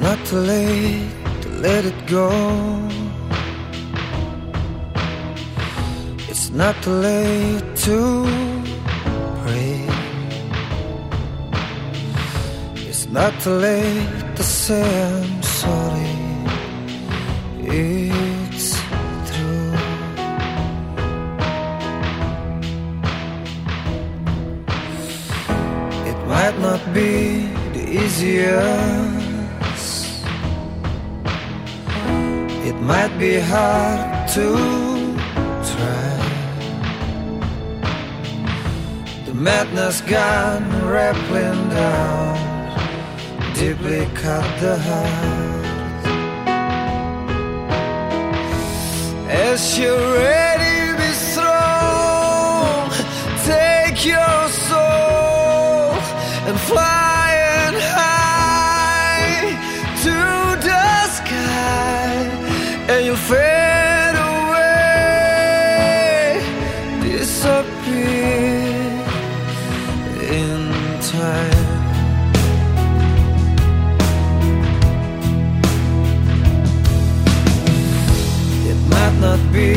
not too late to let it go. It's not too late to pray. It's not too late to say I'm sorry. It's true. It might not be the easiest. It might be hard to try. The madness gone rippling down, deeply cut the heart. As you're fade away, disappear in time. It might not be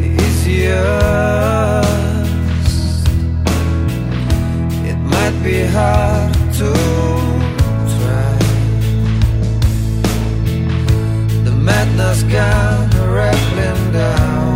the easiest. It might be hard to madness gone rattling down,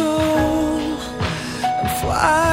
soul and fly.